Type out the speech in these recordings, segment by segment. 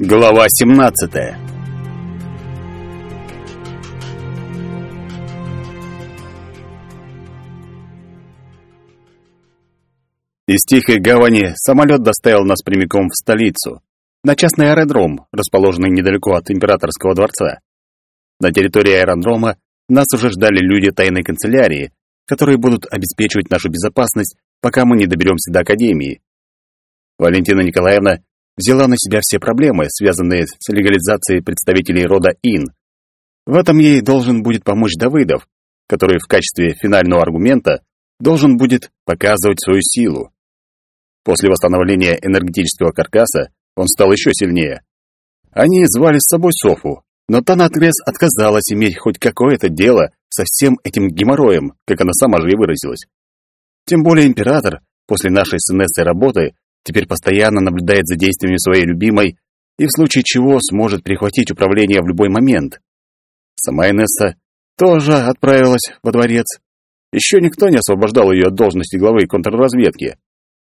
Глава 17 Из Тихой гавани самолет доставил нас прямиком в столицу, на частный аэродром, расположенный недалеко от императорского дворца. На территории аэродрома нас уже ждали люди тайной канцелярии, которые будут обеспечивать нашу безопасность, пока мы не доберемся до Академии. Валентина Николаевна взяла на себя все проблемы, связанные с легализацией представителей рода Ин. В этом ей должен будет помочь Давыдов, который в качестве финального аргумента должен будет показывать свою силу. После восстановления энергетического каркаса он стал еще сильнее. Они звали с собой Софу, но та наотрез отказалась иметь хоть какое-то дело со всем этим геморроем, как она сама же и выразилась. Тем более император после нашей с Инессой работы теперь постоянно наблюдает за действиями своей любимой и в случае чего сможет перехватить управление в любой момент. Сама Инесса тоже отправилась во дворец. Еще никто не освобождал ее от должности главы контрразведки.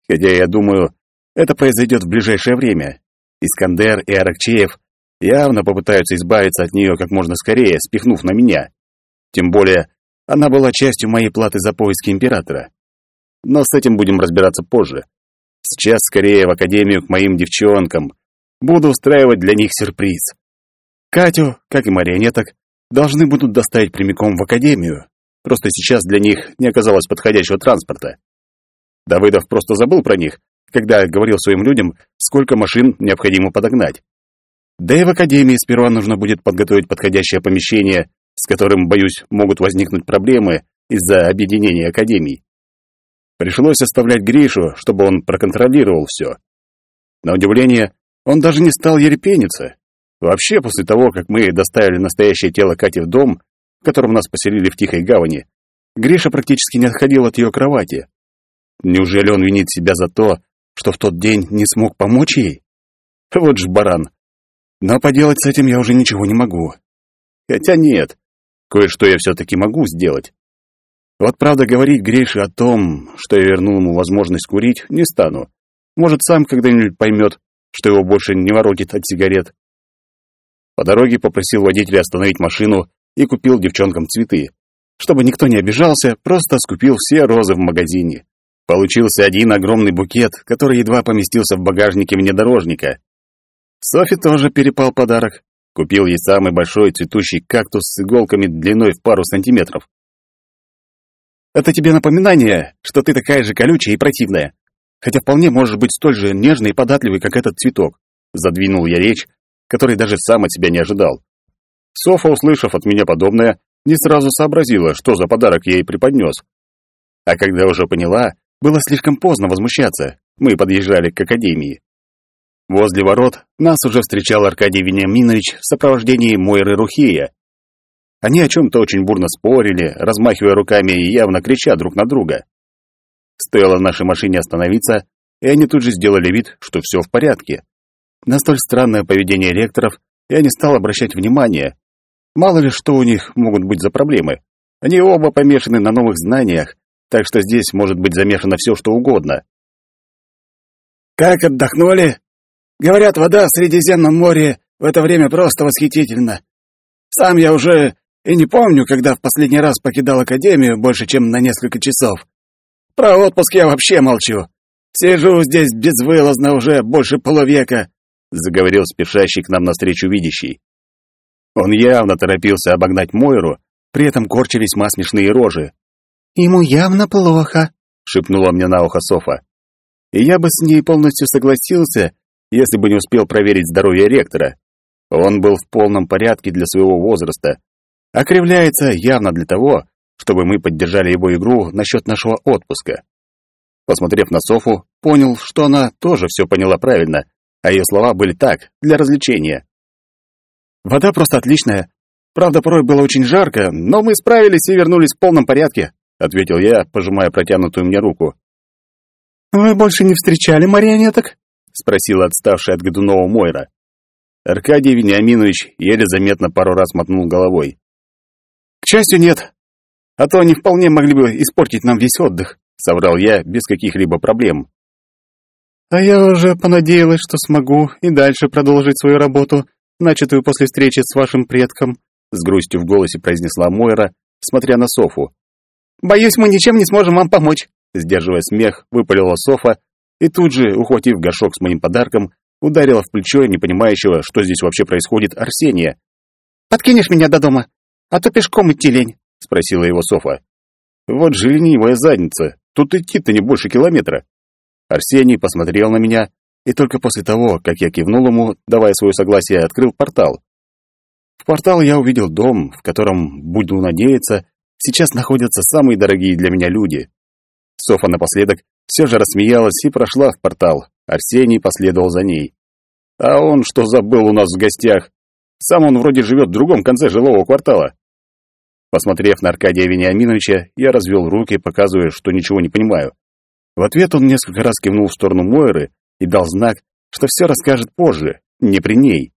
Хотя я думаю, это произойдет в ближайшее время. Искандер и Аракчеев явно попытаются избавиться от нее как можно скорее, спихнув на меня. Тем более, она была частью моей платы за поиски императора. Но с этим будем разбираться позже. Сейчас скорее в академию к моим девчонкам. Буду устраивать для них сюрприз. Катю, как и марионеток, должны будут доставить прямиком в академию. Просто сейчас для них не оказалось подходящего транспорта. Давыдов просто забыл про них, когда говорил своим людям, сколько машин необходимо подогнать. Да и в академии сперва нужно будет подготовить подходящее помещение, с которым, боюсь, могут возникнуть проблемы из-за объединения академий. Пришлось оставлять Гришу, чтобы он проконтролировал все. На удивление, он даже не стал ерепениться. Вообще, после того, как мы доставили настоящее тело Кати в дом, в котором нас поселили в Тихой гавани, Гриша практически не отходил от ее кровати. Неужели он винит себя за то, что в тот день не смог помочь ей? Вот ж баран. Но поделать с этим я уже ничего не могу. Хотя нет, кое-что я все-таки могу сделать. Вот правда говорить Грише о том, что я вернул ему возможность курить, не стану. Может, сам когда-нибудь поймет, что его больше не воротит от сигарет. По дороге попросил водителя остановить машину и купил девчонкам цветы. Чтобы никто не обижался, просто скупил все розы в магазине. Получился один огромный букет, который едва поместился в багажнике внедорожника. Софи тоже перепал подарок. Купил ей самый большой цветущий кактус с иголками длиной в пару сантиметров. Это тебе напоминание, что ты такая же колючая и противная, хотя вполне можешь быть столь же нежной и податливой, как этот цветок. Задвинул я речь, которой даже сам от себя не ожидал. Софа, услышав от меня подобное, не сразу сообразила, что за подарок я ей преподнес. А когда уже поняла, было слишком поздно возмущаться. Мы подъезжали к академии. Возле ворот нас уже встречал Аркадий Вениаминович в сопровождении Мойры Рухея, они о чем-то очень бурно спорили, размахивая руками и явно крича друг на друга. Стоило нашей машине остановиться, и они тут же сделали вид, что все в порядке. На столь странное поведение ректоров я не стал обращать внимания. Мало ли что у них могут быть за проблемы. Они оба помешаны на новых знаниях, так что здесь может быть замешано все, что угодно. «Как отдохнули?» «Говорят, вода в Средиземном море в это время просто восхитительна. Сам я уже и не помню, когда в последний раз покидал Академию больше, чем на несколько часов. Про отпуск я вообще молчу. Сижу здесь безвылазно уже больше полувека», — заговорил спешащий к нам навстречу видящий. Он явно торопился обогнать Мойру, при этом корчились весьма смешные рожи. «Ему явно плохо», — шепнула мне на ухо Софа. И я бы с ней полностью согласился, если бы не успел проверить здоровье ректора. Он был в полном порядке для своего возраста, окривляется явно для того, чтобы мы поддержали его игру насчет нашего отпуска. Посмотрев на Софу, понял, что она тоже все поняла правильно, а ее слова были так, для развлечения. «Вода просто отличная. Правда, порой было очень жарко, но мы справились и вернулись в полном порядке», ответил я, пожимая протянутую мне руку. «Вы больше не встречали марионеток?» спросила отставшая от Годунова Мойра. Аркадий Вениаминович еле заметно пару раз мотнул головой. «К счастью, нет. А то они вполне могли бы испортить нам весь отдых», — соврал я без каких-либо проблем. А я уже понадеялась, что смогу и дальше продолжить свою работу, начатую после встречи с вашим предком, с грустью в голосе произнесла Мойра, смотря на Софу. Боюсь, мы ничем не сможем вам помочь, сдерживая смех, выпалила Софа и тут же, ухватив горшок с моим подарком, ударила в плечо не понимающего, что здесь вообще происходит, Арсения. «Подкинешь меня до дома, а то пешком идти лень», — спросила его Софа. «Вот же ленивая задница, тут идти-то не больше километра». Арсений посмотрел на меня и только после того, как я кивнул ему, давая свое согласие, открыл портал. В портал я увидел дом, в котором, буду надеяться, сейчас находятся самые дорогие для меня люди. Софа напоследок все же рассмеялась и прошла в портал. Арсений последовал за ней. А он что забыл у нас в гостях? Сам он вроде живет в другом конце жилого квартала. Посмотрев на Аркадия Вениаминовича, я развел руки, показывая, что ничего не понимаю. В ответ он несколько раз кивнул в сторону Мойры и дал знак, что все расскажет позже, не при ней.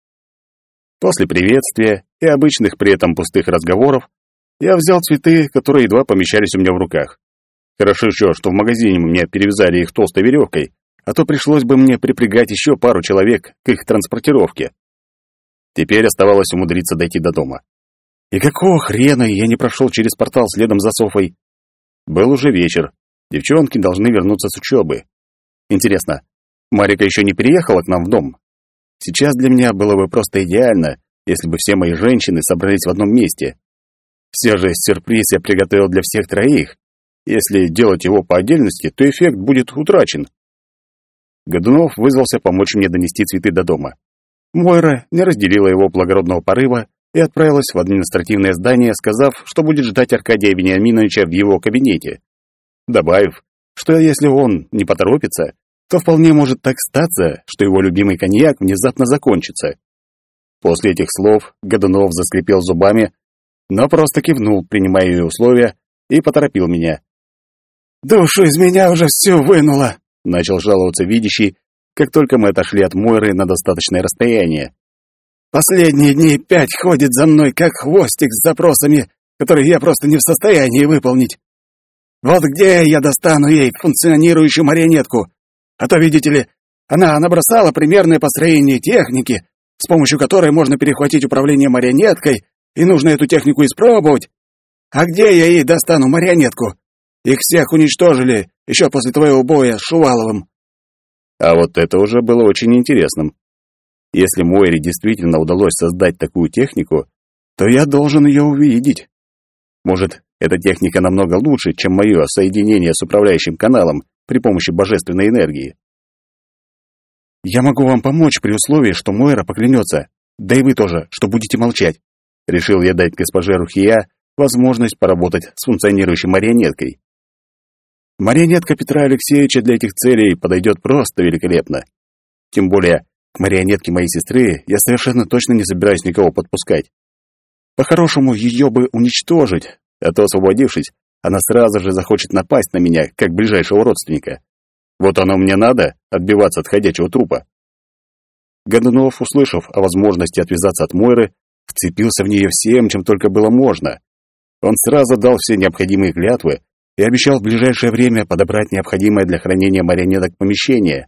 После приветствия и обычных при этом пустых разговоров я взял цветы, которые едва помещались у меня в руках. Хорошо еще, что в магазине мне перевязали их толстой веревкой, а то пришлось бы мне припрягать еще пару человек к их транспортировке. Теперь оставалось умудриться дойти до дома. И какого хрена я не прошел через портал следом за Софой? Был уже вечер. Девчонки должны вернуться с учебы. Интересно, Марика еще не переехала к нам в дом? Сейчас для меня было бы просто идеально, если бы все мои женщины собрались в одном месте. Все же сюрприз я приготовил для всех троих. Если делать его по отдельности, то эффект будет утрачен. Годунов вызвался помочь мне донести цветы до дома. Мойра не разделила его благородного порыва и отправилась в административное здание, сказав, что будет ждать Аркадия Вениаминовича в его кабинете. Добавив, что если он не поторопится, то вполне может так статься, что его любимый коньяк внезапно закончится. После этих слов Годунов заскрипел зубами, но просто кивнул, принимая ее условия, и поторопил меня. «Душу из меня уже всю вынуло!» — начал жаловаться видящий, как только мы отошли от Мойры на достаточное расстояние. «Последние дни пять ходит за мной, как хвостик с запросами, которые я просто не в состоянии выполнить. Вот где я достану ей функционирующую марионетку? А то, видите ли, она набросала примерное построение техники, с помощью которой можно перехватить управление марионеткой, и нужно эту технику испробовать. А где я ей достану марионетку? Их всех уничтожили еще после твоего боя с Шуваловым. А вот это уже было очень интересным. Если Мойре действительно удалось создать такую технику, то я должен ее увидеть. Может, эта техника намного лучше, чем мое соединение с управляющим каналом при помощи божественной энергии. Я могу вам помочь при условии, что Мойра поклянется, да и вы тоже, что будете молчать. Решил я дать госпоже Рухия возможность поработать с функционирующей марионеткой. Марионетка Петра Алексеевича для этих целей подойдет просто великолепно. Тем более, к марионетке моей сестры я совершенно точно не собираюсь никого подпускать. По-хорошему, ее бы уничтожить, а то, освободившись, она сразу же захочет напасть на меня, как ближайшего родственника. Вот оно мне надо, отбиваться от ходячего трупа. Годунов, услышав о возможности отвязаться от Мойры, вцепился в нее всем, чем только было можно. Он сразу дал все необходимые клятвы и обещал в ближайшее время подобрать необходимое для хранения марионеток помещение.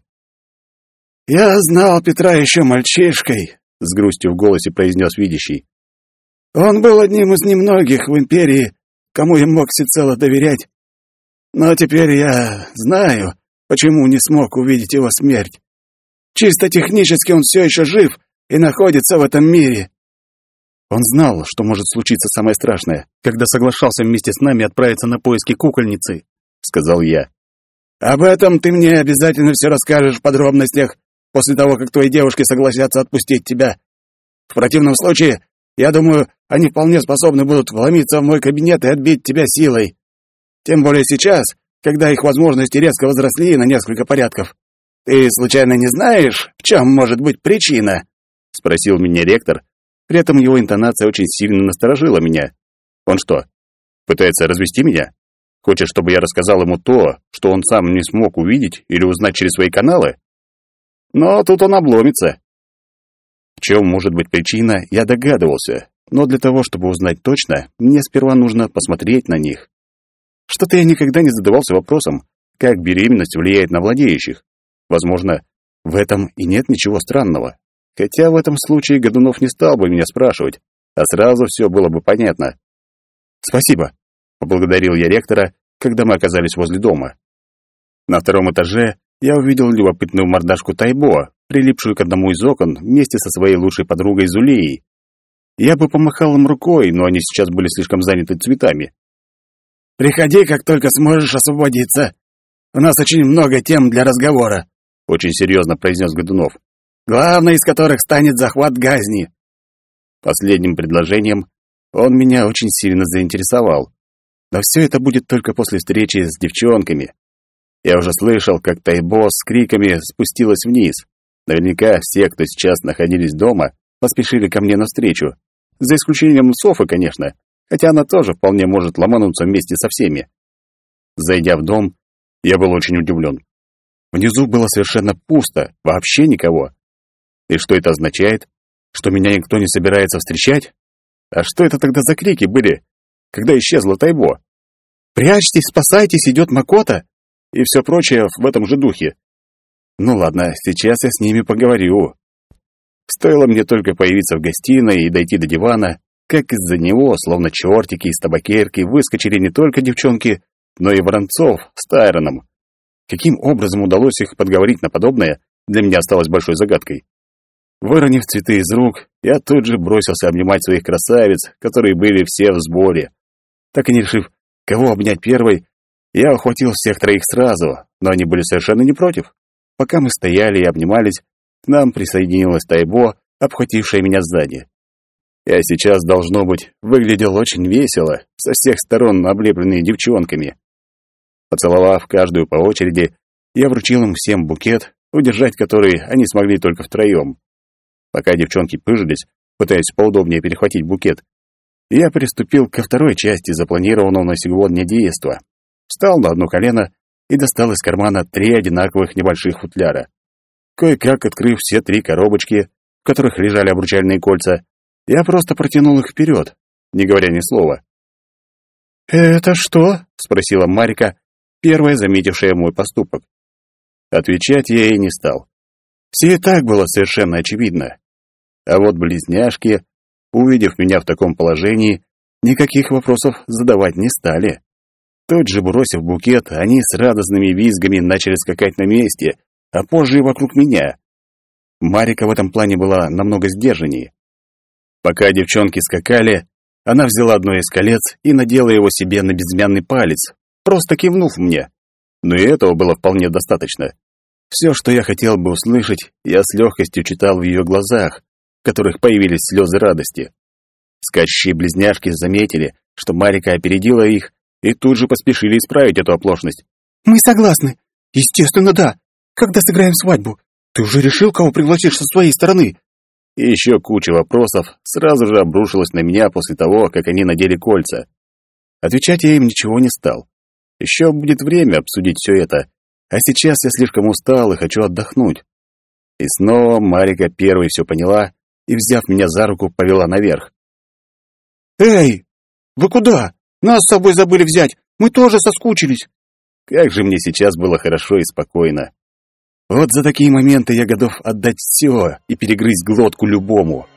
«Я знал Петра еще мальчишкой», — с грустью в голосе произнес видящий. «Он был одним из немногих в империи, кому я мог всецело доверять. Но теперь я знаю, почему не смог увидеть его смерть. Чисто технически он все еще жив и находится в этом мире. Он знал, что может случиться самое страшное, когда соглашался вместе с нами отправиться на поиски кукольницы, сказал я. Об этом ты мне обязательно все расскажешь в подробностях после того, как твои девушки согласятся отпустить тебя. В противном случае, я думаю, они вполне способны будут вломиться в мой кабинет и отбить тебя силой. Тем более сейчас, когда их возможности резко возросли на несколько порядков. Ты случайно не знаешь, в чем может быть причина? спросил меня ректор, при этом его интонация очень сильно насторожила меня. Он что, пытается развести меня? Хочет, чтобы я рассказал ему то, что он сам не смог увидеть или узнать через свои каналы? Но тут он обломится. В чем может быть причина, я догадывался, но для того, чтобы узнать точно, мне сперва нужно посмотреть на них. Что-то я никогда не задавался вопросом, как беременность влияет на владеющих. Возможно, В этом и нет ничего странного. Хотя в этом случае Годунов не стал бы меня спрашивать, а сразу все было бы понятно. «Спасибо», — поблагодарил я ректора, когда мы оказались возле дома. На втором этаже я увидел любопытную мордашку Тайбо, прилипшую к одному из окон вместе со своей лучшей подругой Зулией. Я бы помахал им рукой, но они сейчас были слишком заняты цветами. «Приходи, как только сможешь освободиться. У нас очень много тем для разговора», — очень серьезно произнес Годунов. «Главное из которых станет захват Газни». Последним предложением он меня очень сильно заинтересовал. Но все это будет только после встречи с девчонками. Я уже слышал, как Тайбо с криками спустилась вниз. Наверняка все, кто сейчас находились дома, поспешили ко мне навстречу. За исключением Софы, конечно, хотя она тоже вполне может ломануться вместе со всеми. Зайдя в дом, я был очень удивлен. Внизу было совершенно пусто, вообще никого. И что это означает? Что меня никто не собирается встречать? А что это тогда за крики были, когда исчезла Тайбо? «Прячьтесь, спасайтесь, идет Макота!» И все прочее в этом же духе. Ну ладно, сейчас я с ними поговорю. Стоило мне только появиться в гостиной и дойти до дивана, как из-за него, словно чертики из табакерки, выскочили не только девчонки, но и Воронцов с Тайроном. Каким образом удалось их подговорить на подобное, для меня осталось большой загадкой. Выронив цветы из рук, я тут же бросился обнимать своих красавиц, которые были все в сборе. Так и не решив, кого обнять первой, я охватил всех троих сразу, но они были совершенно не против. Пока мы стояли и обнимались, к нам присоединилась Тайбо, обхватившая меня сзади. Я сейчас, должно быть, выглядел очень весело, со всех сторон облепленный девчонками. Поцеловав каждую по очереди, я вручил им всем букет, удержать который они смогли только втроем. Пока девчонки пыжились, пытаясь поудобнее перехватить букет, я приступил ко второй части запланированного на сегодня действа. Встал на одно колено и достал из кармана три одинаковых небольших футляра. Кое-как открыв все три коробочки, в которых лежали обручальные кольца, я просто протянул их вперед, не говоря ни слова. «Это что?» — спросила Марика, первая заметившая мой поступок. Отвечать я ей не стал. Все и так было совершенно очевидно. А вот близняшки, увидев меня в таком положении, никаких вопросов задавать не стали. Тут же, бросив букет, они с радостными визгами начали скакать на месте, а позже и вокруг меня. Марика в этом плане была намного сдержаннее. Пока девчонки скакали, она взяла одно из колец и надела его себе на безымянный палец, просто кивнув мне. Но и этого было вполне достаточно. Все, что я хотел бы услышать, я с легкостью читал в ее глазах, в которых появились слезы радости. Скачущие близняшки заметили, что Марика опередила их, и тут же поспешили исправить эту оплошность. «Мы согласны. Естественно, да. Когда сыграем свадьбу? Ты уже решил, кого пригласишь со своей стороны?» И еще куча вопросов сразу же обрушилась на меня после того, как они надели кольца. Отвечать я им ничего не стал. Еще будет время обсудить все это, а сейчас я слишком устал и хочу отдохнуть. И снова Марика первой все поняла и, взяв меня за руку, повела наверх. «Эй, вы куда? Нас с собой забыли взять. Мы тоже соскучились». Как же мне сейчас было хорошо и спокойно. Вот за такие моменты я готов отдать все и перегрызть глотку любому.